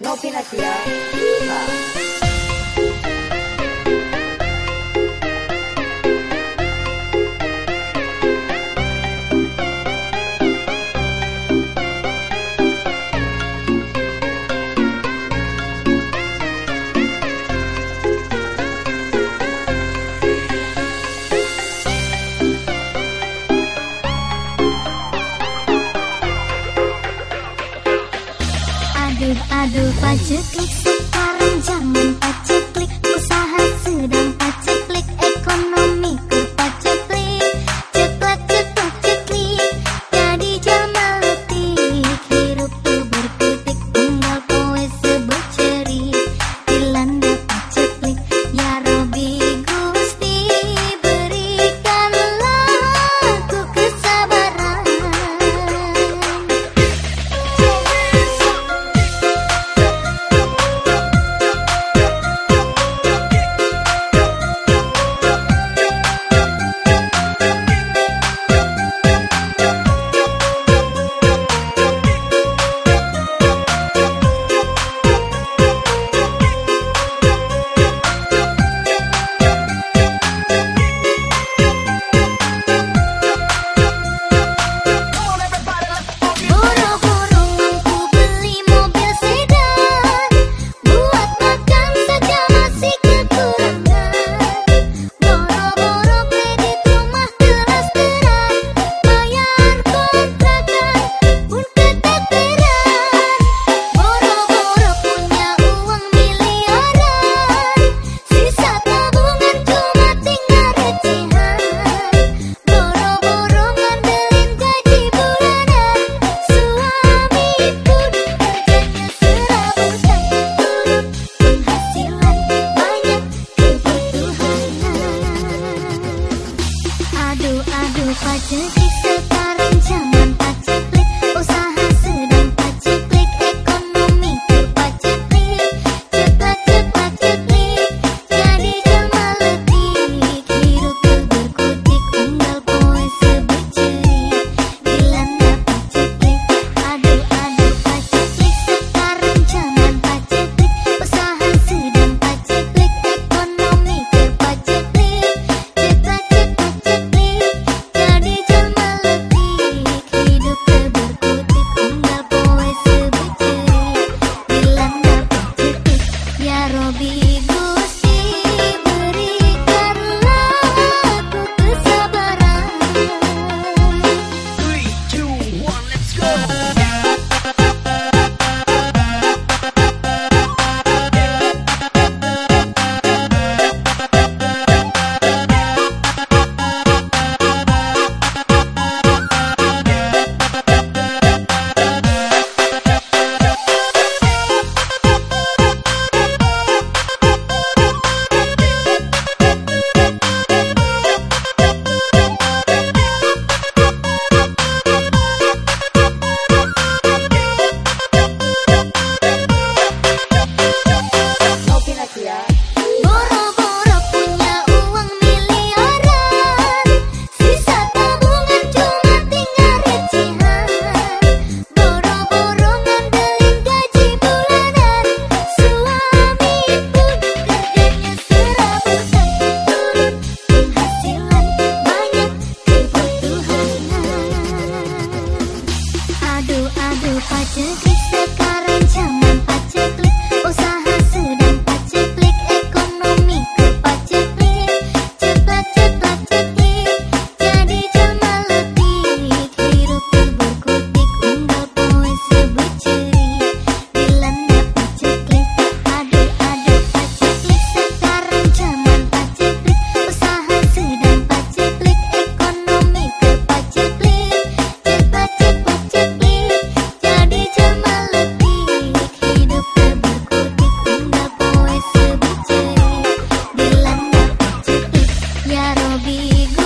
Novinasia Viva Just. Igor.